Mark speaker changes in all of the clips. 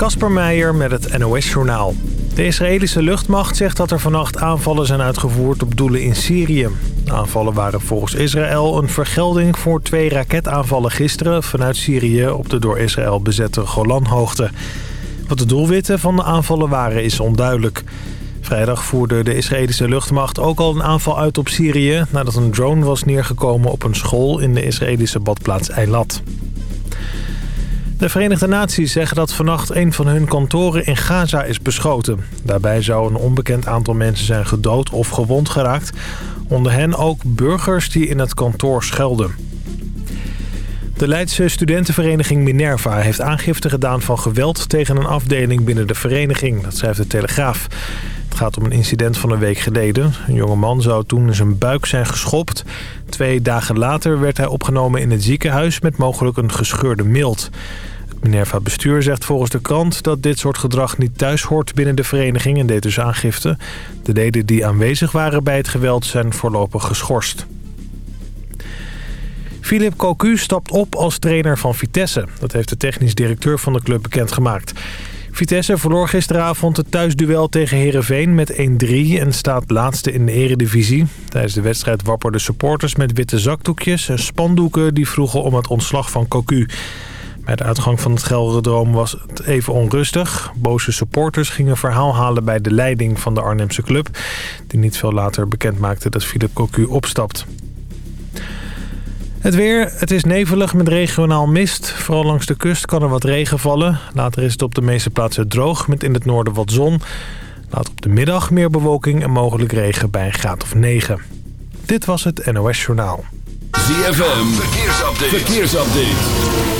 Speaker 1: Kasper Meijer met het NOS-journaal. De Israëlische luchtmacht zegt dat er vannacht aanvallen zijn uitgevoerd op doelen in Syrië. Aanvallen waren volgens Israël een vergelding voor twee raketaanvallen gisteren... vanuit Syrië op de door Israël bezette Golanhoogte. Wat de doelwitten van de aanvallen waren is onduidelijk. Vrijdag voerde de Israëlische luchtmacht ook al een aanval uit op Syrië... nadat een drone was neergekomen op een school in de Israëlische badplaats Eilat. De Verenigde Naties zeggen dat vannacht een van hun kantoren in Gaza is beschoten. Daarbij zou een onbekend aantal mensen zijn gedood of gewond geraakt. Onder hen ook burgers die in het kantoor schelden. De Leidse studentenvereniging Minerva heeft aangifte gedaan van geweld tegen een afdeling binnen de vereniging. Dat schrijft de Telegraaf. Het gaat om een incident van een week geleden. Een jonge man zou toen in zijn buik zijn geschopt. Twee dagen later werd hij opgenomen in het ziekenhuis met mogelijk een gescheurde mild. Het Minerva-bestuur zegt volgens de krant dat dit soort gedrag niet thuis hoort binnen de vereniging en deed dus aangifte. De leden die aanwezig waren bij het geweld zijn voorlopig geschorst. Philip Cocu stapt op als trainer van Vitesse. Dat heeft de technisch directeur van de club bekendgemaakt. Vitesse verloor gisteravond het thuisduel tegen Herenveen met 1-3 en staat laatste in de eredivisie. Tijdens de wedstrijd wapperden supporters met witte zakdoekjes en spandoeken die vroegen om het ontslag van Cocu. Bij de uitgang van het Gelredroom was het even onrustig. Boze supporters gingen verhaal halen bij de leiding van de Arnhemse club... die niet veel later bekend maakte dat Philip Cocu opstapt. Het weer, het is nevelig met regionaal mist. Vooral langs de kust kan er wat regen vallen. Later is het op de meeste plaatsen droog met in het noorden wat zon. Laat op de middag meer bewolking en mogelijk regen bij een graad of 9. Dit was het NOS Journaal.
Speaker 2: ZFM, verkeersupdate. verkeersupdate.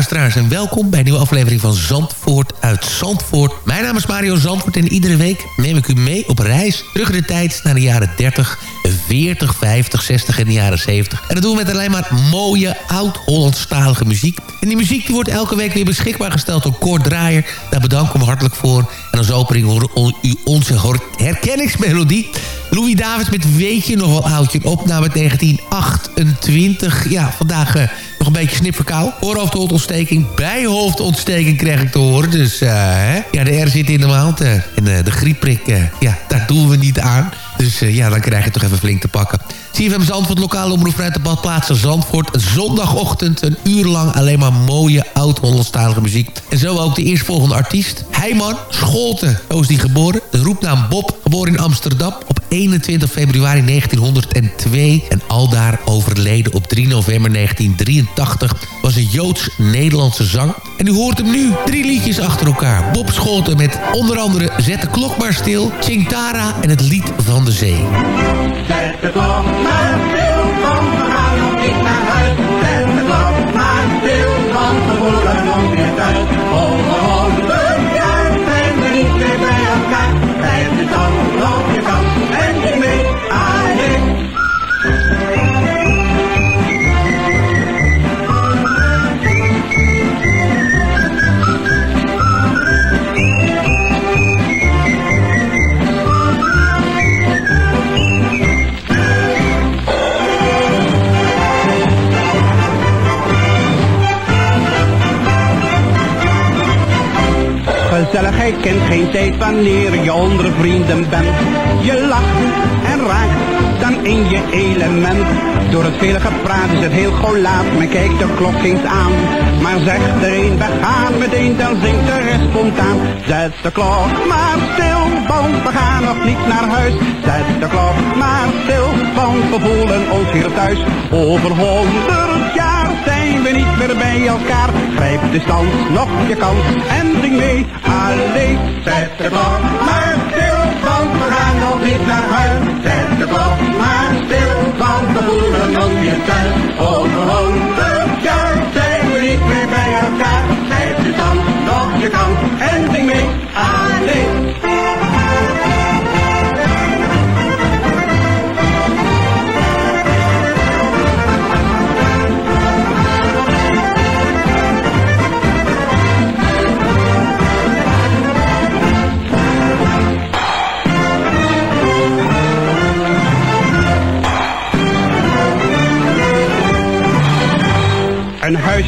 Speaker 3: Luisteraars en welkom bij een nieuwe aflevering van Zandvoort uit Zandvoort. Mijn naam is Mario Zandvoort en iedere week neem ik u mee op reis terug in de tijd naar de jaren 30, 40, 50, 60 en de jaren 70. En dat doen we met alleen maar mooie oud-Hollandstalige muziek. En die muziek die wordt elke week weer beschikbaar gesteld door Kort Draaier. Daar bedanken we hartelijk voor. En als opening horen u onze herkenningsmelodie. Louis Davids met Weet je nog wel oudje? Een opname uit 1928. Ja, vandaag eh, nog een beetje snipverkou. Oorhoofdontsteking, bijhoofdontsteking krijg ik te horen. Dus eh, hè? ja, de R zit in de maand. en eh, de griepprik, eh, ja, daar doen we niet aan. Dus eh, ja, dan krijg je toch even flink te pakken. CFM Zandvoort, lokale omroep vanuit de badplaatsen Zandvoort. Zondagochtend, een uur lang alleen maar mooie oud-Hollandstalige muziek. En zo ook de eerstvolgende artiest. Heiman Scholten, zo is die geboren. De roepnaam Bob, geboren in Amsterdam op 21 februari 1902. En aldaar overleden op 3 november 1983. Was een Joods-Nederlandse zang. En u hoort hem nu, drie liedjes achter elkaar. Bob Scholten met onder andere Zet de klok maar stil, Chingtara en het lied van de zee.
Speaker 4: Zet de klok maar stil, gaan nog naar huis. Zet de klok maar stil, nog Gezelligheid kent geen tijd wanneer je onder vrienden bent. Je lacht en raakt dan in je element. Door het vele gepraat is het heel gauw laat, men kijkt de klok eens aan. Maar zegt er een, we gaan meteen, dan zingt de rest spontaan. Zet de klok maar stil, want we gaan nog niet naar huis. Zet de klok maar stil, want we voelen ons hier thuis. Over honderd we niet meer bij elkaar. Grijp de stand, nog je kans en zing mee. Alleen, zet de klok maar stil, want we gaan nog niet naar huis. Zet de klok maar stil, want we voelen ons weer thuis. Over honderd jaar zijn we niet meer bij elkaar. Grijp de stand, nog je kans en zing mee. Alleen.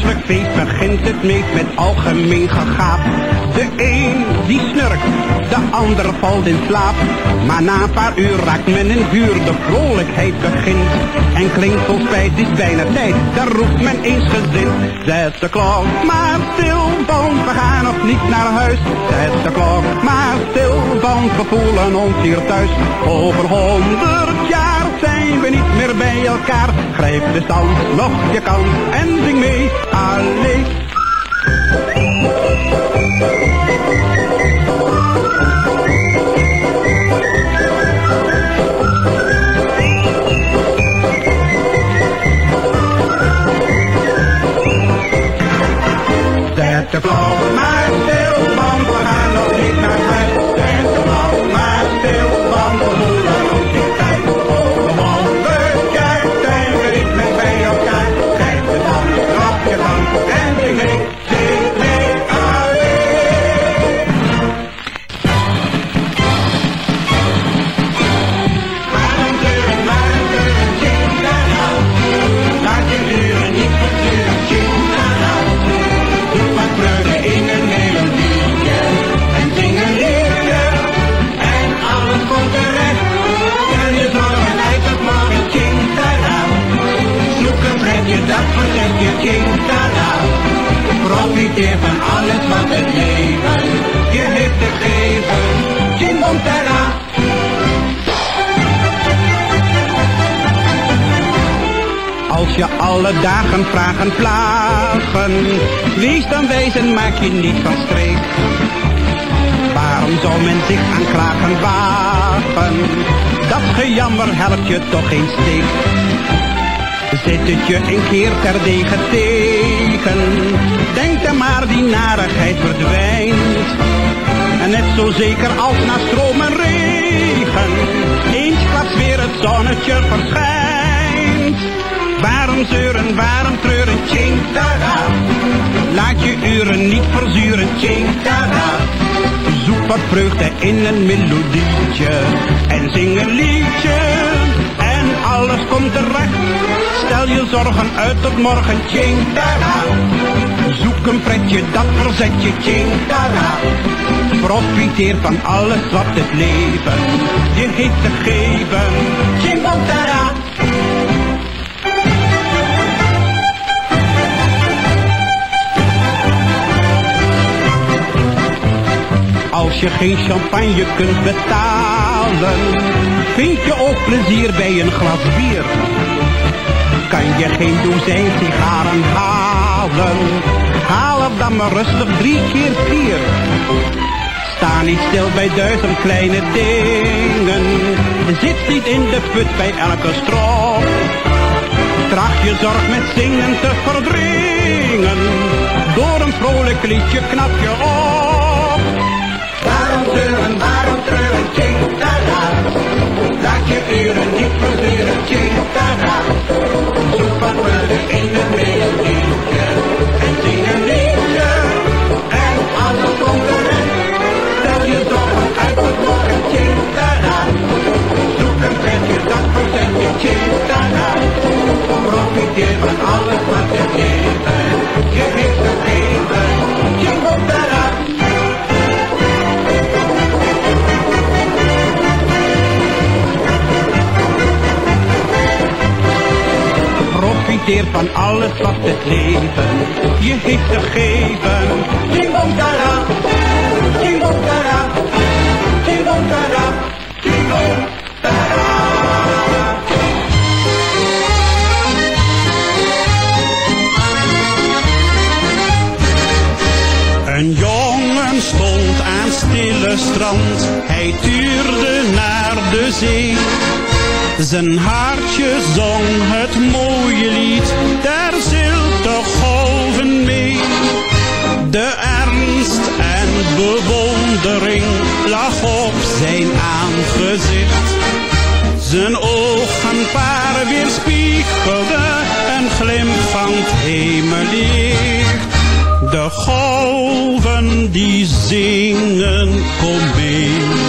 Speaker 4: Huiselijk feest begint het meest met algemeen gegaap. De een die snurkt, de ander valt in slaap. Maar na een paar uur raakt men in vuur, de vrolijkheid begint. En klinkt vol spijt, het is bijna tijd, daar roept men eens gezin. Zet de klok maar stil, want we gaan nog niet naar huis. Zet de klok maar stil, want we voelen ons hier thuis. Over honderd zijn we niet meer bij elkaar. Grijp de stand, nog je kans en zing mee. Allee. Keer terdege tegen, denk dan maar die narigheid verdwijnt. En net zo zeker als na stroom en regen, eensklaps weer het zonnetje verschijnt. Waarom zeuren, waarom treuren, tada. Laat je uren niet verzuren, tada. Zoek wat vreugde in een melodietje en zing een liedje. En alles komt terecht. Stel je zorgen uit tot morgen, tjing tada. Zoek een pretje, dat verzet je, tjing tada. Profiteer van alles wat het leven je heeft te geven, tada. Als je geen champagne kunt betalen, vind je ook plezier bij een glas bier. Kan je geen dozijn sigaren halen, haal er dan maar rustig drie keer vier. Sta niet stil bij duizend kleine dingen, zit niet in de put bij elke strop. Tracht je zorg met zingen te verdringen, door een vrolijk liedje knap je op. Waarom zeuren, waarom treuren, ching tada. Laat je uren niet verzuren, ching tada. Profiteer van alles wat Van alles wat het leven je heeft te geven. Jingle tada, jingle tada. Een jongen stond aan stille strand, hij tuurde naar de zee. Zijn hartje zong het mooie lied, daar zilte golven mee. De ernst en bewondering lag op zijn aangezicht. Zijn ogen paar weerspiegelden een glimp van het hemellicht. De golven die zingen, kom mee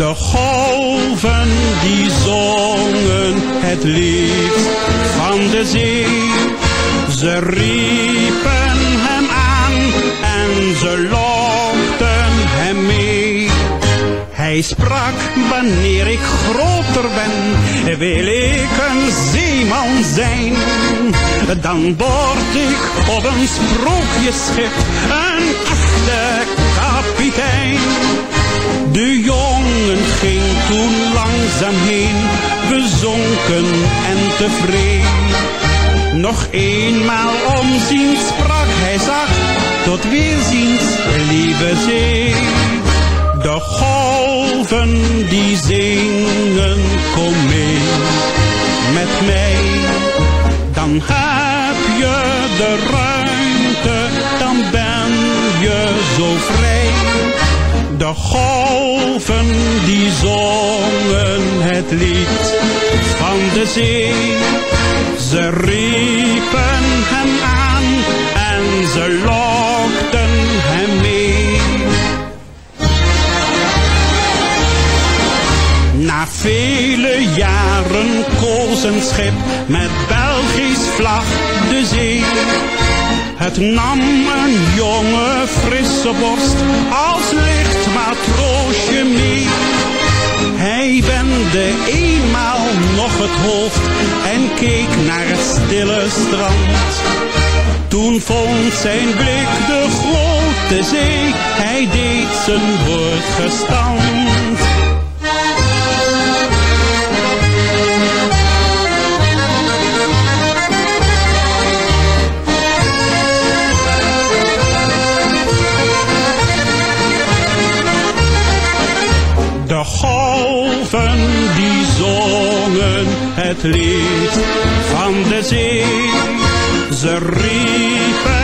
Speaker 4: De
Speaker 5: golven die zongen het lied van de zee. Ze riepen hem aan en ze lokten hem mee. Hij sprak, wanneer ik groter ben, wil ik een zeeman zijn. Dan word ik op een sprookjesschip een echte De jongen ging toen langzaam heen, bezonken en tevreden. Nog eenmaal omzien sprak hij zacht, tot weerziens, lieve zee. De golven die zingen, kom mee met mij. Dan heb je de ruimte, vrij. De golven die zongen het lied van de zee. Ze riepen hem aan en ze lokten hem mee. Na vele jaren koos een schip met Belgisch vlag de zee. Nam een jonge frisse borst als licht matroosje mee. Hij wendde eenmaal nog het hoofd en keek naar het stille strand. Toen vond zijn blik de grote zee, hij deed zijn woord gestand. Het lied van de zee. Ze riepen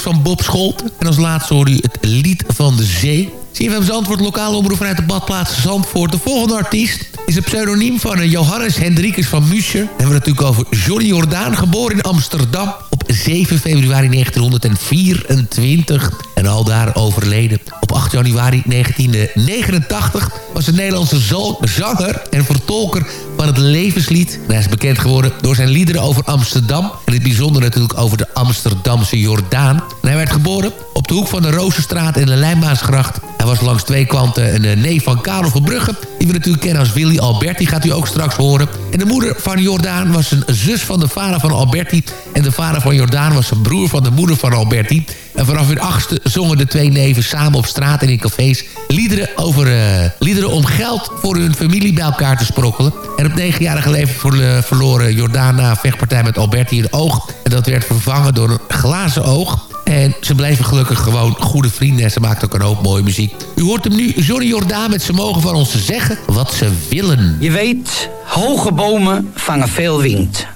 Speaker 3: van Bob Scholten. En als laatste hoorde u het lied van de zee. CFM Zandvoort, lokale omroep vanuit de badplaats Zandvoort. De volgende artiest is een pseudoniem van eh, Johannes Hendrikus van Muscher. Hebben we het natuurlijk over Johnny Jordaan, geboren in Amsterdam op 7 februari 1924 en al daar overleden. Op 8 januari 1989 was een Nederlandse zanger en vertolker van het levenslied. En hij is bekend geworden door zijn liederen over Amsterdam. En het bijzonder natuurlijk over de Amsterdamse Jordaan. Hij werd geboren op de hoek van de Rozenstraat en de Lijnbaansgracht. Hij was langs twee kanten een eh, neef van Karel Verbrugge... die we natuurlijk kennen als Willy Alberti, gaat u ook straks horen. En de moeder van Jordaan was een zus van de vader van Alberti... en de vader van Jordaan was een broer van de moeder van Alberti... En vanaf hun achtste zongen de twee neven samen op straat en in cafés... liederen, over, eh, liederen om geld voor hun familie bij elkaar te sprokkelen. En negenjarige leeftijd verlo- verloren Jordaan na vechtpartij met Alberti een oog. En dat werd vervangen door een glazen oog. En ze bleven gelukkig gewoon goede vrienden en ze maakten ook een hoop mooie muziek. U hoort hem nu, Johnny Jordaan, met ze mogen van ons zeggen wat ze willen.
Speaker 6: Je weet, hoge bomen vangen veel wind.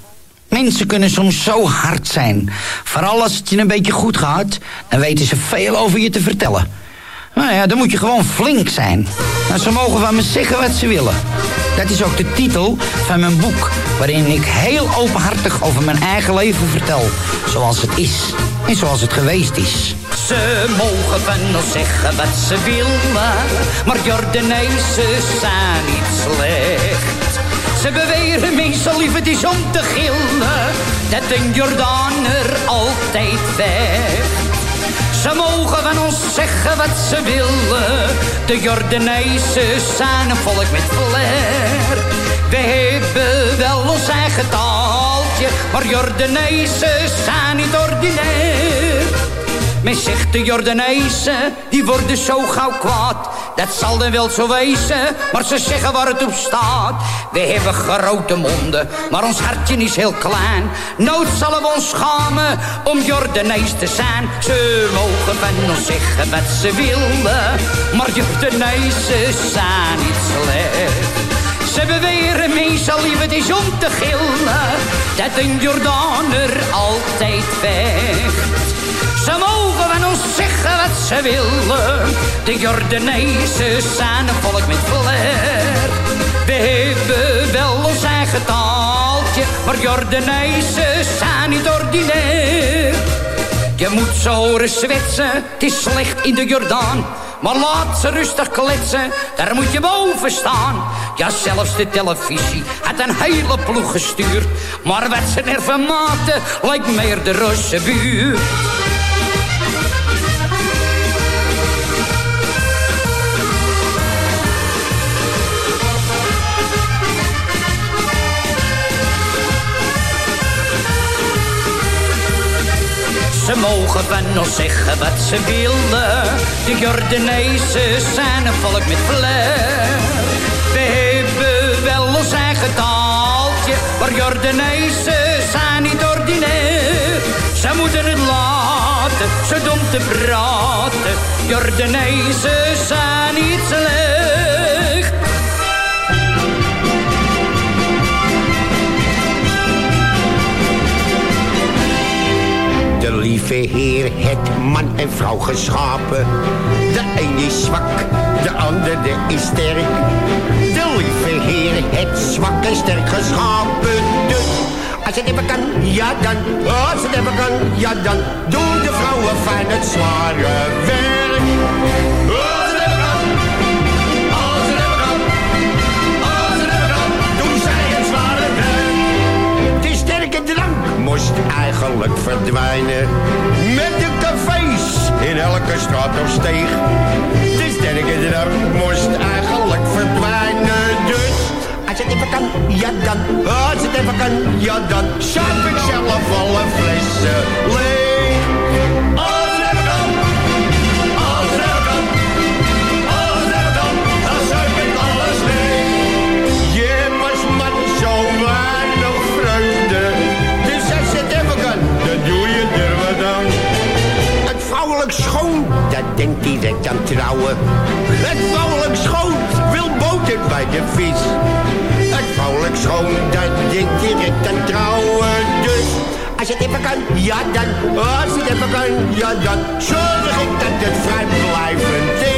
Speaker 6: Mensen kunnen soms zo hard zijn. Vooral als het je een beetje goed gaat, dan weten ze veel over je te vertellen. Nou ja, dan moet je gewoon flink zijn. Nou, ze mogen van me zeggen wat ze willen. Dat is ook de titel van mijn boek, waarin ik heel openhartig over mijn eigen leven vertel. Zoals het is en zoals het geweest is. Ze mogen van ons zeggen wat ze willen, maar Jordanezen zijn niet slecht. Ze beweren meestal lief het is te gillen, dat een Jordaner altijd vecht. Ze mogen van ons zeggen wat ze willen. De Jordanezen zijn een volk met flair. We hebben wel ons eigen taaltje, maar Jordanezen zijn niet ordinair. Men zegt de Jordanezen, die worden zo gauw kwaad. Dat zal dan wel zo wezen, maar ze zeggen waar het op staat. We hebben grote monden, maar ons hartje is heel klein. Nooit zullen we ons schamen om Jordanees te zijn. Ze mogen van ons zeggen wat ze willen, maar Jordanezen zijn niet slecht. Ze beweren meestal lief het is om te gillen, dat een Jordaner altijd vecht. Ze mogen van ons zeggen wat ze willen. De Jordanezen zijn een volk met flair. We hebben wel ons eigen taaltje, maar Jordanezen zijn niet ordinair. Je moet ze horen zwetsen, het is slecht in de Jordaan. Maar laat ze rustig kletsen, daar moet je boven staan. Ja, zelfs de televisie had een hele ploeg gestuurd. Maar wat ze nerven maakte, lijkt meer de Rosse buurt. Ze mogen van ons zeggen wat ze willen. De Jordanezen zijn een volk met flair. We hebben wel ons eigen taaltje, maar Jordanezen zijn niet ordinair. Ze moeten het laten, zo dom te praten. Jordanezen zijn niet slecht.
Speaker 7: Lieve Heer het man en vrouw geschapen. De een is zwak, de andere is sterk. De lieve Heer het zwak en sterk geschapen. Dus als het even kan, ja dan. Als het even kan, ja dan. Doen de vrouwen fijn het zware werk. Eigenlijk verdwijnen. Met de cafés in elke straat of steeg. De sterke drank moest eigenlijk verdwijnen. Dus als het even kan, ja dan. Als het even kan, ja dan. Schap ik zelf alle flessen leeg. Dat denkt direct aan trouwen. Het vrouwelijk schoon wil boter bij de vis. Het vrouwelijk schoon, dat denkt direct aan trouwen. Dus als het even kan, ja dan. Als het even kan, ja dan. Zorg ik dat het vrijblijvend is.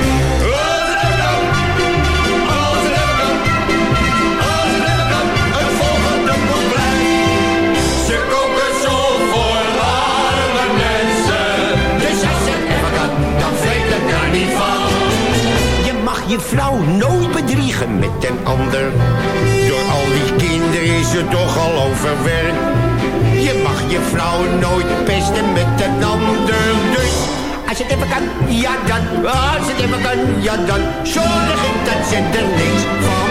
Speaker 7: Je je vrouw nooit bedriegen met een ander. Door al die kinderen is het toch al overwerk. Je mag je vrouw nooit pesten met een ander. Dus als het even kan, ja dan. Als het even kan, ja dan. Zorg dat ze er niks van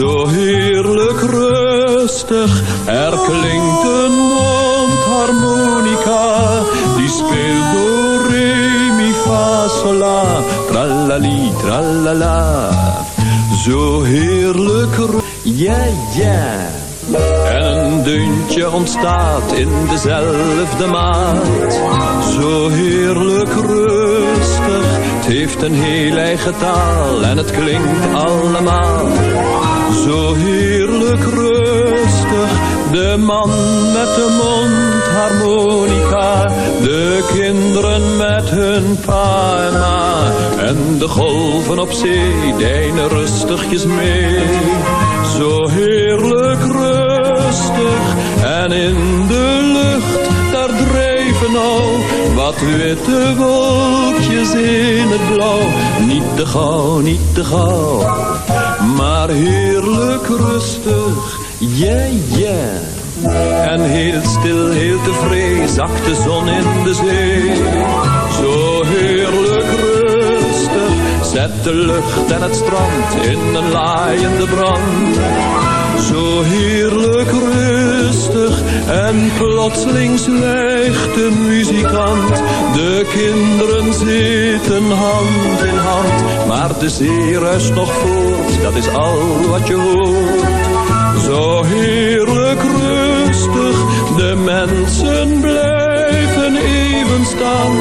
Speaker 8: Zo heerlijk rustig, er klinkt een mondharmonica. Die speelt do, re, mi, fa, sol, la, tralali, tralala. Zo heerlijk ru- ja, ja. En een deuntje ontstaat in dezelfde maat. Zo heerlijk rustig, het heeft een heel eigen taal en het klinkt allemaal. Zo heerlijk rustig, De man met de mondharmonica, de kinderen met hun pa en ma. En de golven op zee deinen rustigjes mee. Zo heerlijk rustig en in de lucht, daar dreven al wat witte wolkjes in het blauw. Niet te gauw, niet te gauw, maar heerlijk rustig yeah, yeah. En heel stil, heel tevreden zakt de zon in de zee. Zo heerlijk rustig zet de lucht en het strand in een laaiende brand. Zo heerlijk rustig en plotseling zwijgt de muzikant. De kinderen zitten hand in hand, maar de zee ruist nog voort, dat is al wat je hoort. Zo heerlijk rustig, de mensen blijven even staan.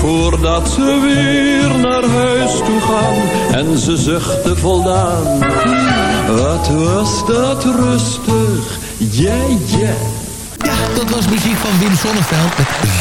Speaker 8: Voordat ze weer naar huis toe gaan en ze zuchten voldaan. Wat was dat rustig, yeah, yeah.
Speaker 3: Ja, dat was muziek van Wim Sonneveld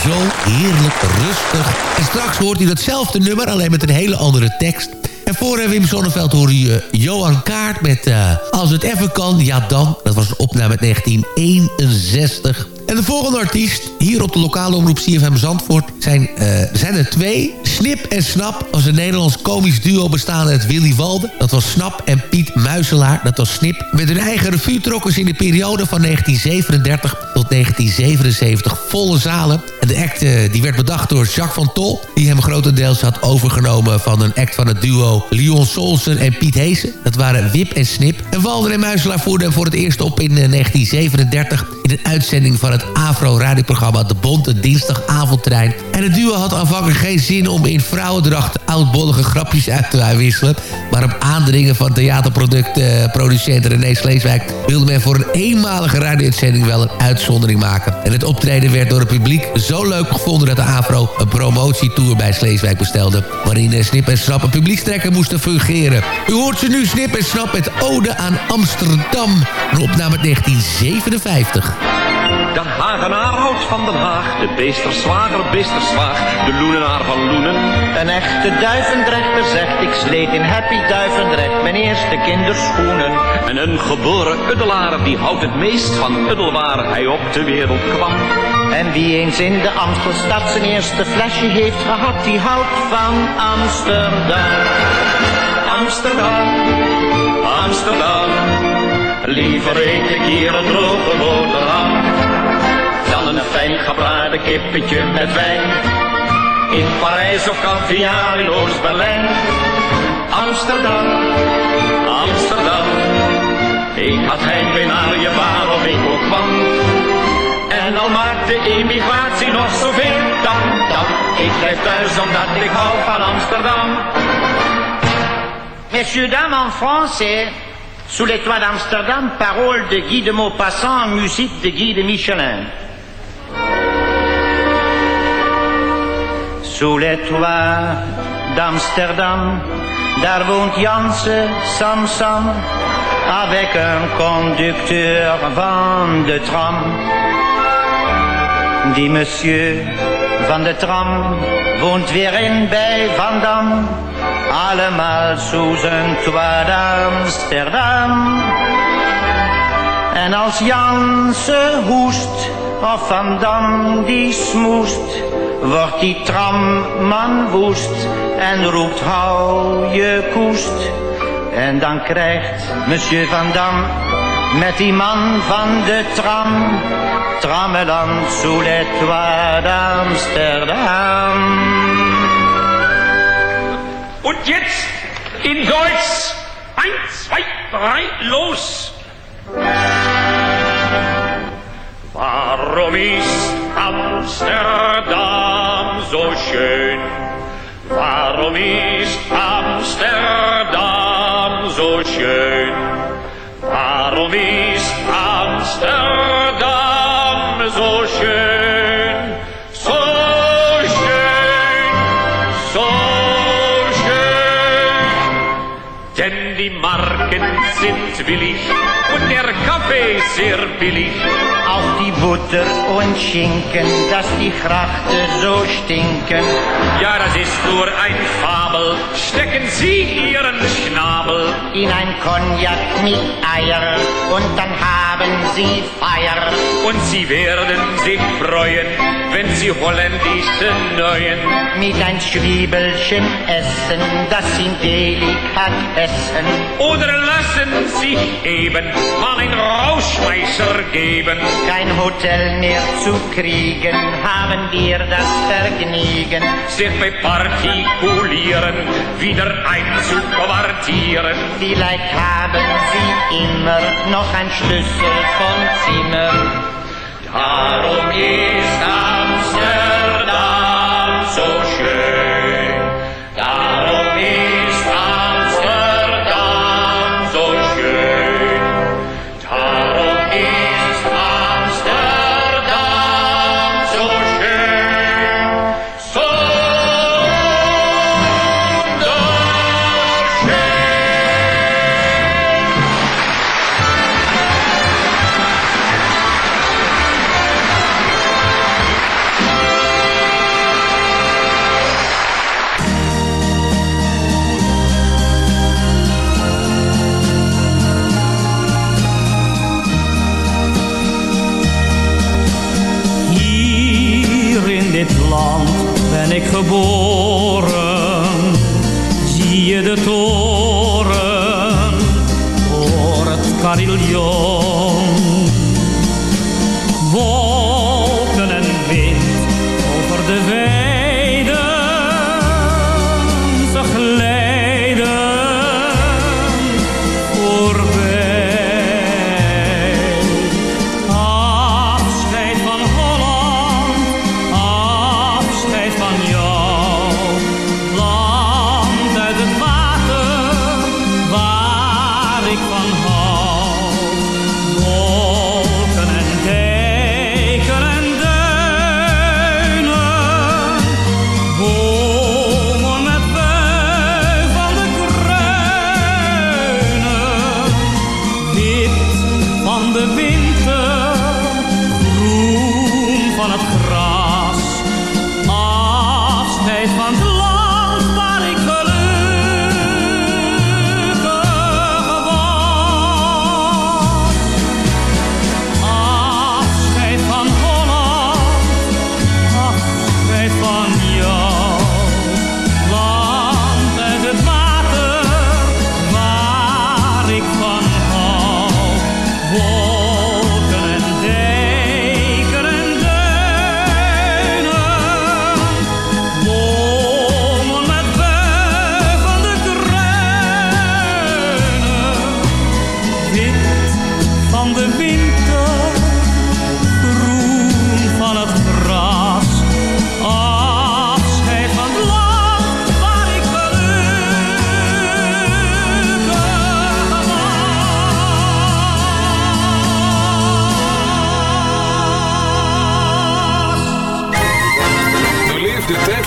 Speaker 3: Zo Heerlijk Rustig. En straks hoort u datzelfde nummer, alleen met een hele andere tekst. En voor uh, Wim Sonneveld hoor je uh, Johan Kaart met uh, Als het even kan, ja dan. Dat was een opname uit 1961. En de volgende artiest, hier op de lokale omroep CFM Zandvoort... zijn, zijn er twee. Snip en Snap als een Nederlands komisch duo bestaande uit Willy Walde. Dat was Snap en Piet Muiselaar, dat was Snip. Met hun eigen revue trokken ze in de periode van 1937 tot 1977 volle zalen. En de act uh, die werd bedacht door Jacques van Tol... die hem grotendeels had overgenomen van een act van het duo Leon Solsen en Piet Heesen. Dat waren Wip en Snip. En Walden en Muiselaar voerden hem voor het eerst op in uh, 1937... in een uitzending van het Afro-radioprogramma De Bonte Dinsdagavondtrein. En het duo had aanvankelijk geen zin om in vrouwendracht oudbollige grapjes uit te wisselen. Maar op aandringen van theaterproducent René Sleeswijk... wilde men voor een eenmalige radio-uitzending wel een uitzondering En het optreden werd door het publiek zo leuk gevonden... dat de Afro een promotietour bij Sleeswijk bestelde... waarin Snip en Snap een publiekstrekker moesten fungeren. U hoort ze nu Snip en Snap met Ode aan Amsterdam. Een opname 1957.
Speaker 9: De Hagenaar houdt van Den Haag, de beesterswager, beesterswaag, de loenenaar van Loenen.
Speaker 10: Een echte duivendrechter zegt, ik sleet in Happy Duivendrecht mijn eerste kinderschoenen.
Speaker 9: En een geboren uddelaar, die houdt het meest van uddel waar hij op de wereld kwam.
Speaker 10: En wie eens in de Amstelstad zijn eerste flesje heeft gehad, die houdt van Amsterdam.
Speaker 9: Amsterdam, Amsterdam, liever eet ik hier een droge boterham een fijn gebraden kippetje met wijn. In Parijs of Caviar in Oost-Berlijn. Amsterdam, Amsterdam. Ik had heimwee naar je waarom ik ook kwam. En al maakt de emigratie nog zoveel dan, dan. Ik blijf thuis omdat ik hou van Amsterdam.
Speaker 10: Messieurs, dames, en français. Sous les toits d'Amsterdam, paroles de Guy de Maupassant, musique de Guy de Michelin. Sous les toits d'Amsterdam, daar woont Janse Samsam, avec un conducteur van de tram. Die monsieur van de tram woont weer in bij Van Dam, allemaal sous een toit d'Amsterdam. En als Janse hoest, of Van Dam die smoest, wordt die tramman woest en roept hou je koest. En dan krijgt monsieur Van Dam met die man van de tram, trammeland sous les toits d'Amsterdam.
Speaker 9: Und jetzt in Deutsch. Eins, zwei, drei, los! Warum ist Amsterdam so schön? Warum ist Amsterdam so schön? Warum ist Amsterdam so schön? So schön, so schön. Denn die Marken sind willig und der Kaffee sehr billig.
Speaker 10: Auch die Butter und Schinken, dass die Grachten so stinken.
Speaker 9: Ja, das ist nur ein Fabel. Stecken Sie Ihren Schnabel
Speaker 10: in ein Cognac mit Eier und dann haben Sie Feier.
Speaker 9: Und Sie werden sich freuen, wenn Sie holländische Neuen
Speaker 10: mit ein Zwiebelchen essen, das Sie Delikatessen.
Speaker 9: Oder lassen sich eben mal ein Rauschmeißer geben.
Speaker 10: Kein Hotel mehr zu kriegen, haben wir das Vergnügen.
Speaker 9: Sich bei Partikulieren wieder einzuquartieren.
Speaker 10: Vielleicht haben Sie immer noch ein Schlüssel vom Zimmer.
Speaker 9: Darum ist Amsterdam
Speaker 11: ik geboren. Zie je de toren voor het carillon.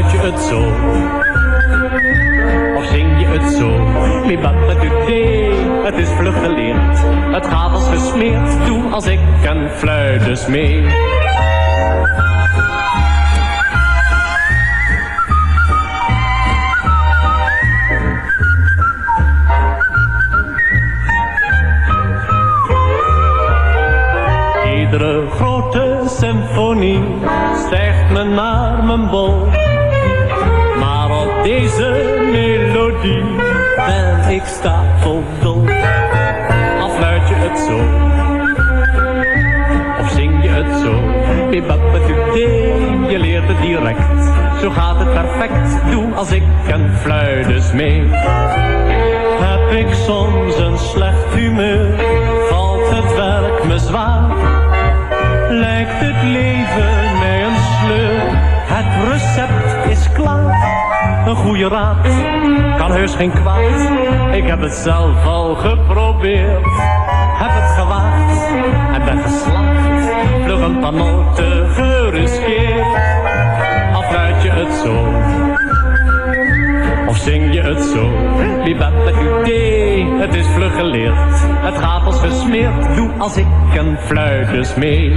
Speaker 11: Zing je het zo? Of zing je het zo? Het is vlug geleerd. Het gaat als gesmeerd, doe als ik en fluit dus mee.
Speaker 12: Iedere grote symfonie stijgt me naar mijn bol. Deze melodie ben ik stapel Al fluit je het zo, of zing je het zo. Je leert het direct, zo gaat het perfect. Doe als ik en fluit mee. Heb ik soms een slecht humeur, valt het werk me zwaar. Lijkt het leven mij een sleur, het recept is klaar. Een goede raad kan heus geen kwaad. Ik heb het zelf al geprobeerd, heb het gewaagd en ben geslaagd. Vlug een paar noten geriskeerd, afluit je het zo. Of zing je het zo? Het idee? Het is vlug geleerd. Het gaat als gesmeerd. Doe als ik een fluit dus mee.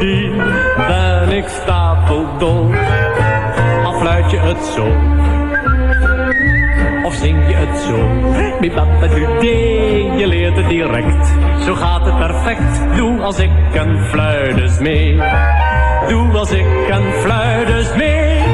Speaker 12: Melodie ben ik stapeldol. Afluit je het zo, of zing je het zo? Je leert het direct. Zo gaat het perfect, doe als ik een fluit mee. Doe als ik een fluit mee.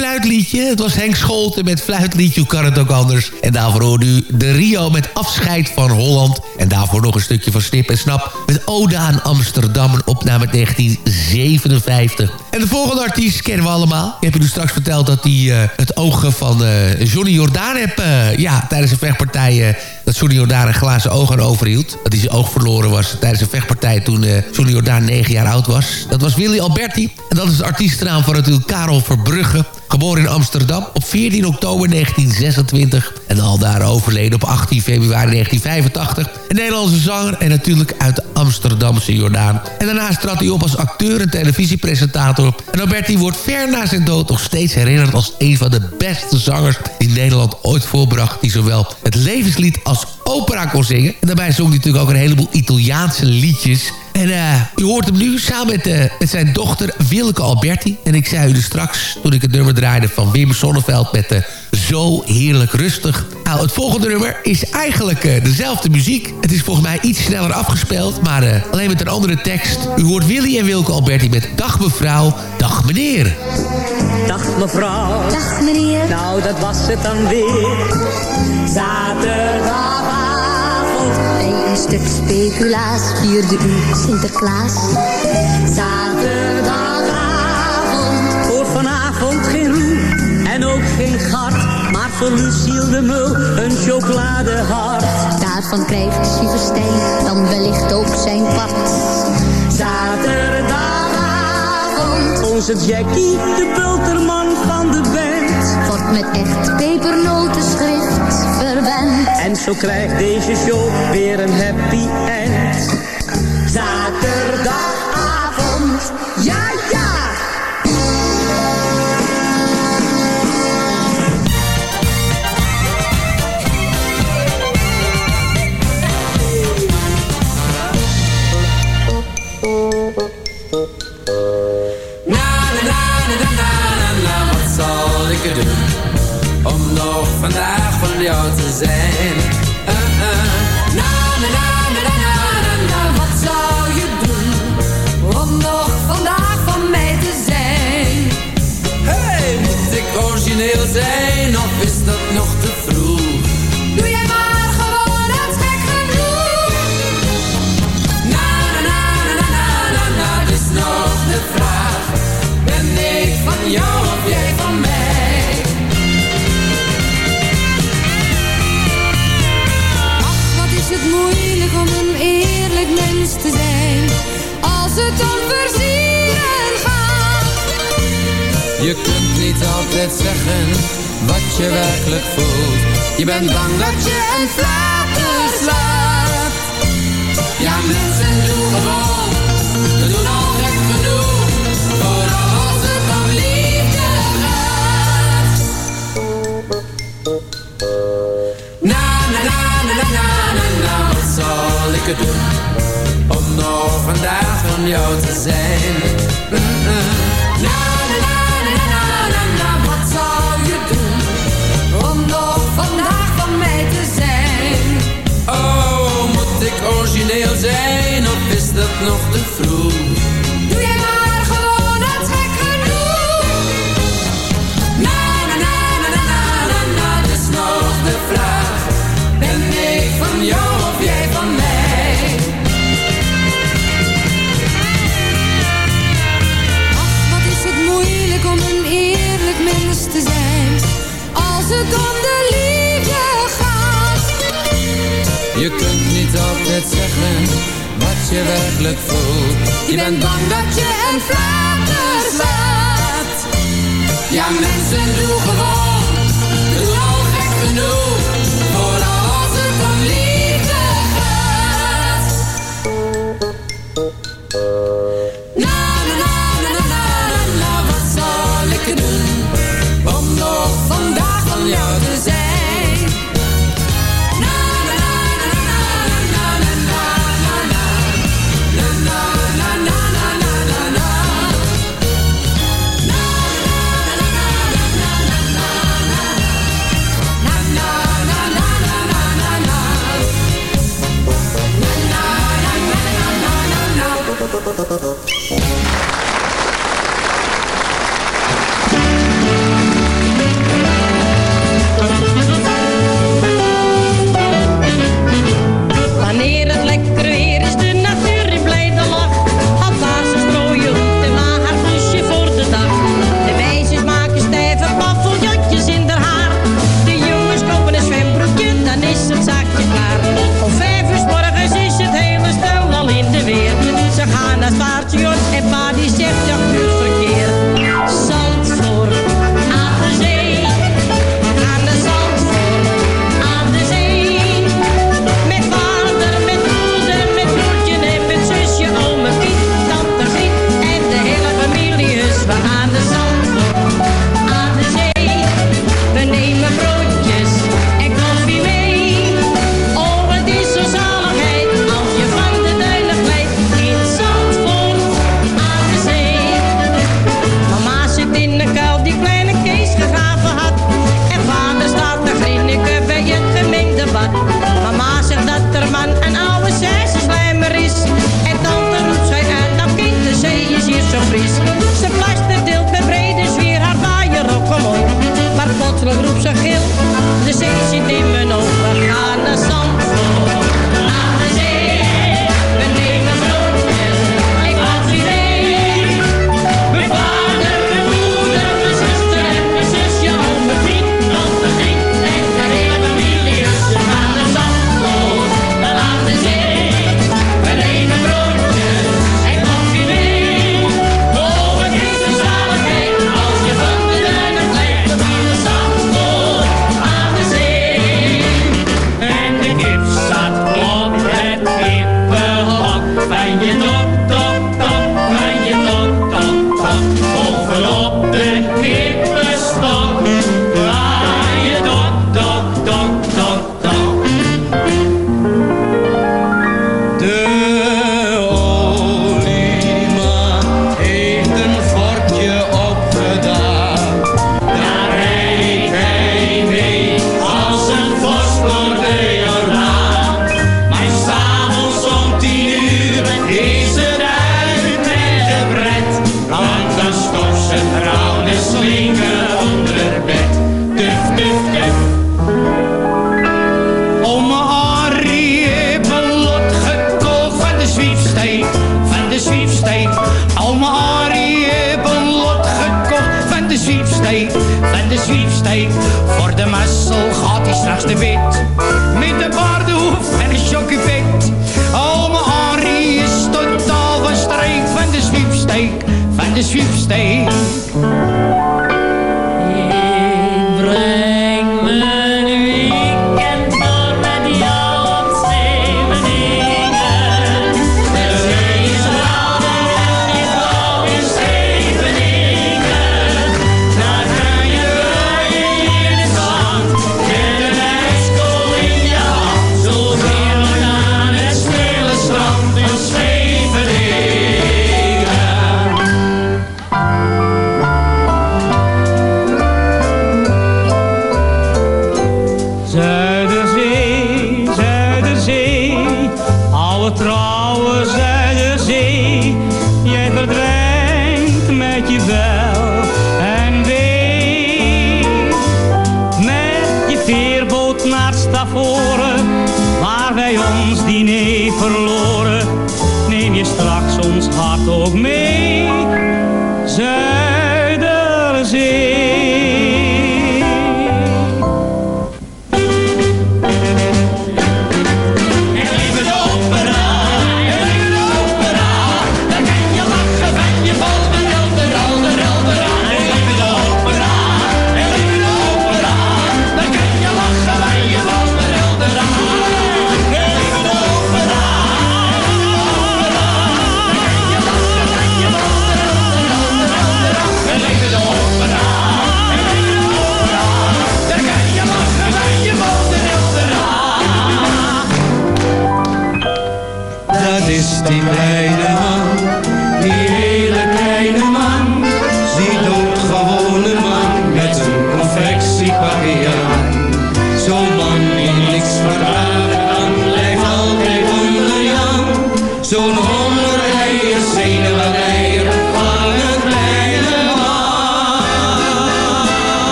Speaker 3: Fluitliedje. Het was Henk Scholten met fluitliedje. Kan het ook anders? En daarvoor hoorde u de Rio met afscheid van Holland. En daarvoor nog een stukje van Snip en Snap met Oda aan Amsterdam. Een opname 1957. En de volgende artiest kennen we allemaal. Ik heb u straks verteld dat hij uh, het ogen van uh, Johnny Jordaan heb... Uh, ja, tijdens een vechtpartij... dat Johnny Jordaan een glazen oog aan overhield. Dat hij zijn oog verloren was tijdens een vechtpartij... toen Johnny Jordaan 9 jaar oud was. Dat was Willy Alberti. En dat is de artiestennaam van natuurlijk Karel Verbrugge. Geboren in Amsterdam op 14 oktober 1926. En al daar overleden op 18 februari 1985. Een Nederlandse zanger en natuurlijk uit de Amsterdamse Jordaan. En daarnaast trad hij op als acteur en televisiepresentator. En Alberti wordt ver na zijn dood nog steeds herinnerd als een van de beste zangers die Nederland ooit voorbracht. Die zowel het levenslied als opera kon zingen. En daarbij zong hij natuurlijk ook een heleboel Italiaanse liedjes. En uh, u hoort hem nu samen met, uh, met zijn dochter Willeke Alberti. En ik zei u dus straks, toen ik het nummer draaide van Wim Sonneveld... met de Zo Heerlijk Rustig. Nou, het volgende nummer is eigenlijk uh, dezelfde muziek. Het is volgens mij iets sneller afgespeeld, maar alleen met een andere tekst. U hoort Willy en Wilke Alberti met Dag mevrouw, dag meneer.
Speaker 13: Dag mevrouw.
Speaker 14: Dag meneer.
Speaker 13: Nou, dat was het dan weer. Zaterdagavond.
Speaker 14: Bij een stuk speculaas vierde u Sinterklaas.
Speaker 13: Zaterdagavond. Voor Lucille de Mul een chocoladehart.
Speaker 14: Daarvan krijgt Sieverstein dan wellicht ook zijn pad.
Speaker 13: Zaterdagavond. Onze Jackie, de bulterman van de band.
Speaker 14: Wordt met echt pepernotenschrift verwend.
Speaker 13: En zo krijgt deze show weer een happy end. Zaterdagavond,
Speaker 15: van
Speaker 16: om een eerlijk mens te zijn. Als het om versieren gaat.
Speaker 15: Je kunt niet altijd zeggen wat je werkelijk voelt. Je bent bang dat je een flater slaat. om nog vandaag van jou te zijn. Na. Na, na, na, na, na, na, wat zou je doen
Speaker 16: om nog vandaag van mij te zijn?
Speaker 15: Oh, moet ik origineel zijn of is dat nog te vroeg? zeggen wat je werkelijk voelt. Je bent bang dat je een flater slaat. Ja, mensen, doe gewoon, doe al gek genoeg.
Speaker 3: どう?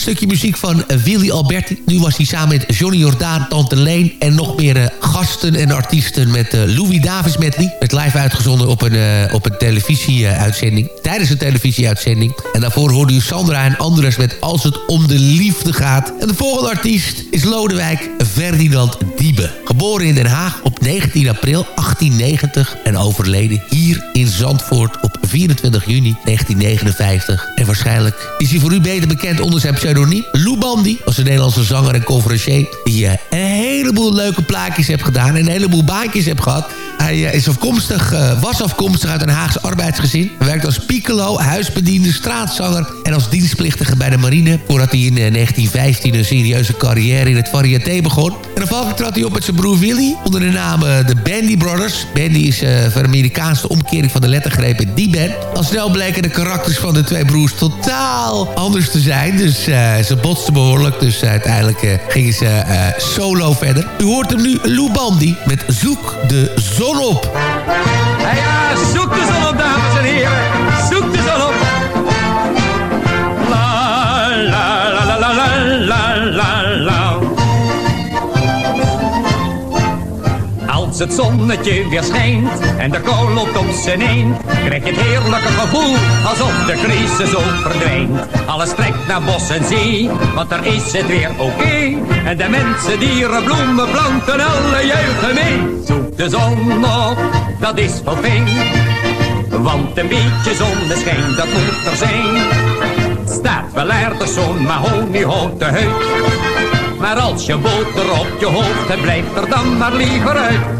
Speaker 3: Stukje muziek van eh, Willy Alberti. Nu was hij samen met Johnny Jordaan, Tante Leen... en nog meer eh, gasten en artiesten met eh, Louis Davis medley. Werd live uitgezonden op een, op een televisieuitzending. Tijdens een televisieuitzending. En daarvoor hoorde u Sandra en Andres met Als het om de liefde gaat. En de volgende artiest is Lodewijk Ferdinand Diebe. Geboren in Den Haag op 19 april 1890... en overleden hier in Zandvoort op 24 juni 1959. En waarschijnlijk is hij voor u beter bekend onder zijn pseudoniem. Lou Bandy was een Nederlandse zanger en conferencier... die eh, een heleboel leuke plaatjes heeft gedaan... en een heleboel baantjes heeft gehad. Hij eh, is afkomstig, eh, was afkomstig uit een Haagse arbeidsgezin. Hij werkte als piccolo, huisbediende, straatzanger... en als dienstplichtige bij de marine... voordat hij in eh, 1915 een serieuze carrière in het variété begon. En afhankelijk trad hij op met zijn broer Willy... onder de naam de Bandy Brothers. Bandy is voor Amerikaanse omkering van de lettergrepen die Al snel bleken de karakters van de twee broers totaal anders te zijn. Dus eh, ze botsten behoorlijk. Dus uiteindelijk eh, gingen ze eh, solo verder. U hoort hem nu, Lou Bandy, met Zoek de Zon op.
Speaker 17: Ja, zoek de zon op, dames en heren. Het zonnetje weer schijnt en de kou loopt op zijn eind, krijg je het heerlijke gevoel alsof de crisis ook verdwijnt. Alles trekt naar bos en zee, want daar is het weer oké. En de mensen, dieren, bloemen, planten, alle juichen mee. Zoek de zon op, dat is wel fijn. Want een beetje zonneschijn, dat moet er zijn. Staat wel aardig zo'n mahoniehouten huid. Maar als je boter op je hoofd hebt, blijf er dan maar liever uit.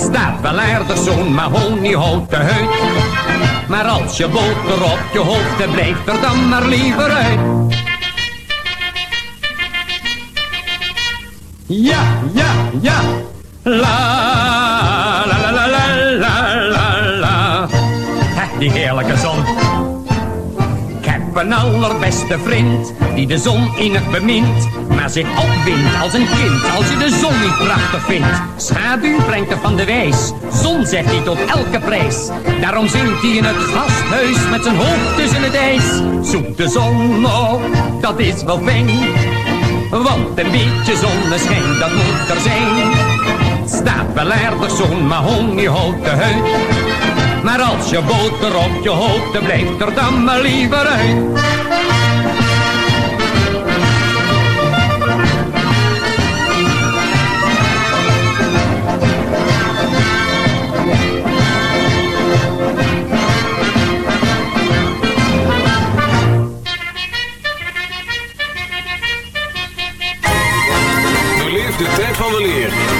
Speaker 17: Staat wel aardig zo'n mahoniehouten huid. Maar als je boter op je hoofd hebt, blijf er dan maar liever uit. Ja, ja, ja. La, heb een allerbeste vriend, die de zon innig bemint. Maar zich opwindt als een kind, als je de zon niet prachtig vindt. Schaduw brengt er van de wijs, zon zegt hij tot elke prijs. Daarom zingt hij in het gasthuis met zijn hoofd tussen het ijs. Zoek de zon op, dat is wel fijn. Want een beetje zonneschijn, dat moet er zijn. Staat wel aardig zo'n mahoniehouten huid. Maar als je boter op je hoofd, blijft er dan maar liever uit.
Speaker 18: De tijd van de leer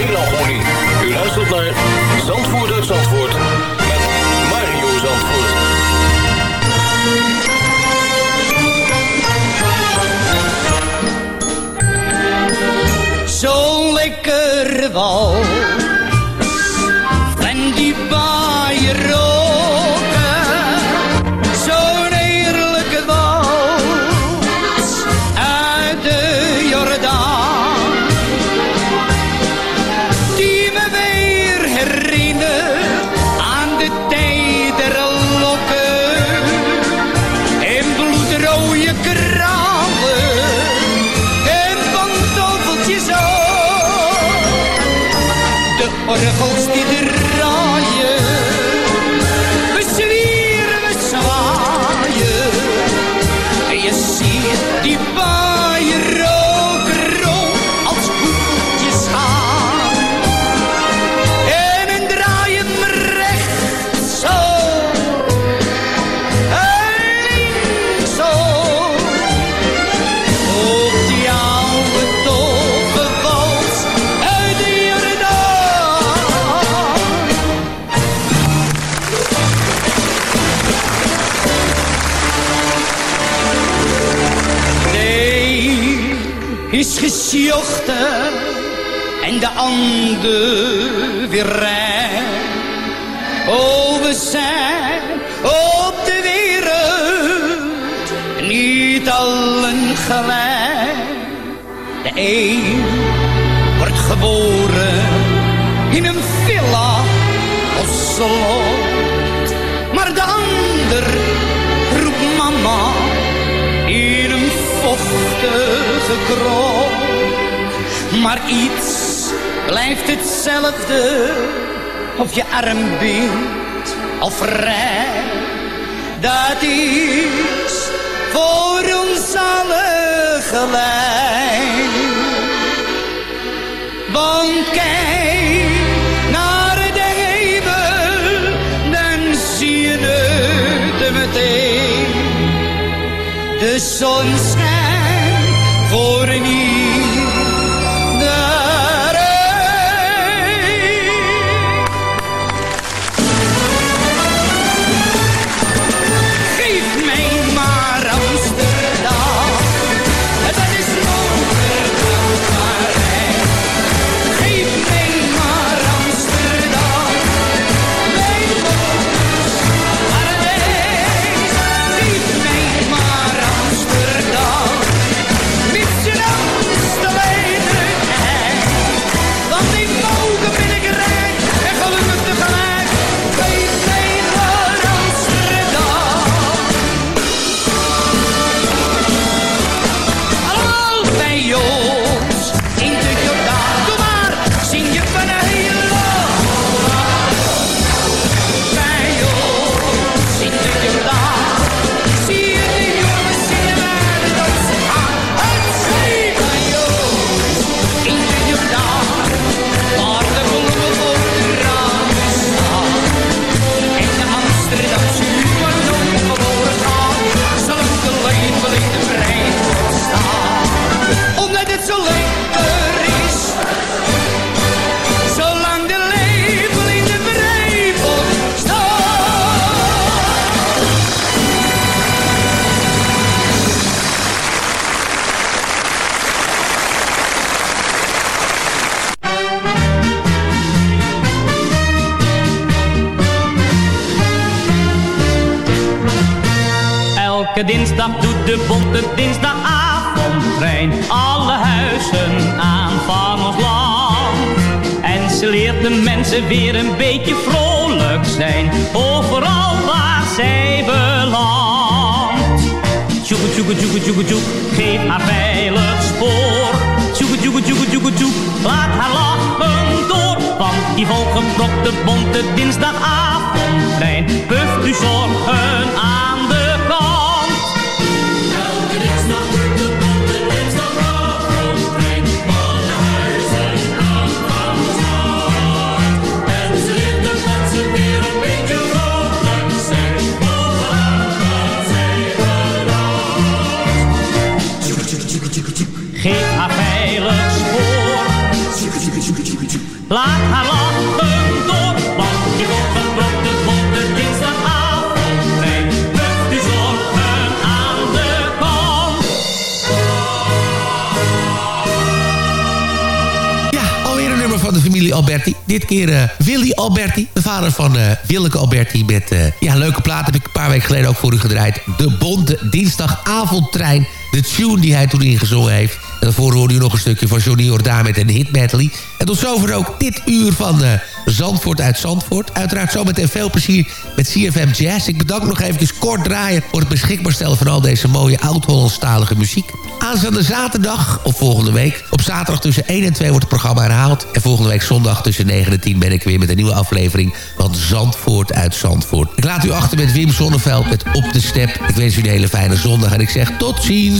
Speaker 18: U luistert naar Zandvoort uit Zandvoort met Mario Zandvoort.
Speaker 6: Zo lekker wal. Ander weer rij. Oh, we zijn op de wereld niet allen gelijk. De een wordt geboren in een villa of slot. Maar de ander roept mama in een vochtige krot. Maar iets blijft hetzelfde, of je arm bent of vrij. Dat is voor ons allen gelijk. Want kijk naar de hemel, dan zie je het meteen. De zon
Speaker 11: weer een beetje vrolijk zijn, overal waar zij belandt. Tjoeke tjoeke tjoeke tjoeke tjoek, geef haar veilig spoor. Tjoeke tjoeke tjoeke tjoeke tjoek, laat haar lachen door. Want die volgepropte bonte dinsdagavondtrein puft u zorgen
Speaker 3: Alberti. Dit keer eh, Willy Alberti, de vader van eh Willeke Alberti. Met eh, ja, leuke plaat heb ik een paar weken geleden ook voor u gedraaid. De bonte dinsdagavondtrein. De tune die hij toen ingezongen heeft. En daarvoor hoorde u nog een stukje van Johnny Jordaan met een hit medley. En tot zover ook dit uur van eh, Zandvoort uit Zandvoort. Uiteraard zometeen veel plezier met CFM Jazz. Ik bedank nog eventjes kort draaien voor het beschikbaar stellen van al deze mooie oud-Hollandstalige muziek. Aanstaande zaterdag, of volgende week, op zaterdag tussen 1 en 2 wordt het programma herhaald. En volgende week zondag tussen 9 en 10 ben ik weer met een nieuwe aflevering van Zandvoort uit Zandvoort. Ik laat u achter met Wim Sonneveld met Op de Step. Ik wens u een hele fijne zondag en ik zeg tot ziens.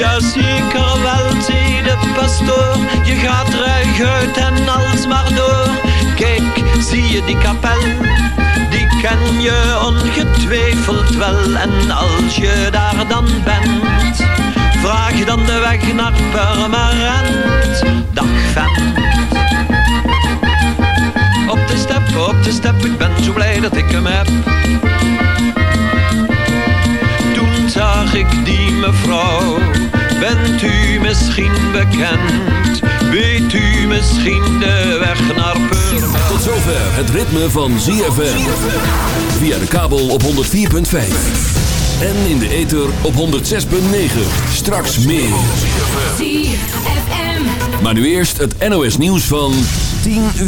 Speaker 8: Jazeker wel, zei de pastoor. Je gaat ruig uit en als maar door. Kijk, zie je die kapel? Die ken je ongetwijfeld wel. En als je daar dan bent, vraag dan de weg naar Purmerend. Dag vent. Op de step, op de step, ik ben zo blij dat ik hem heb. Toen zag ik die mevrouw, bent u misschien bekend? Weet u misschien de weg naar Purmerend?
Speaker 2: Tot zover het ritme van ZFM. Via de kabel op 104.5. En in de ether op 106.9. Straks meer.
Speaker 19: ZFM.
Speaker 2: Maar nu eerst het NOS nieuws van 10 uur.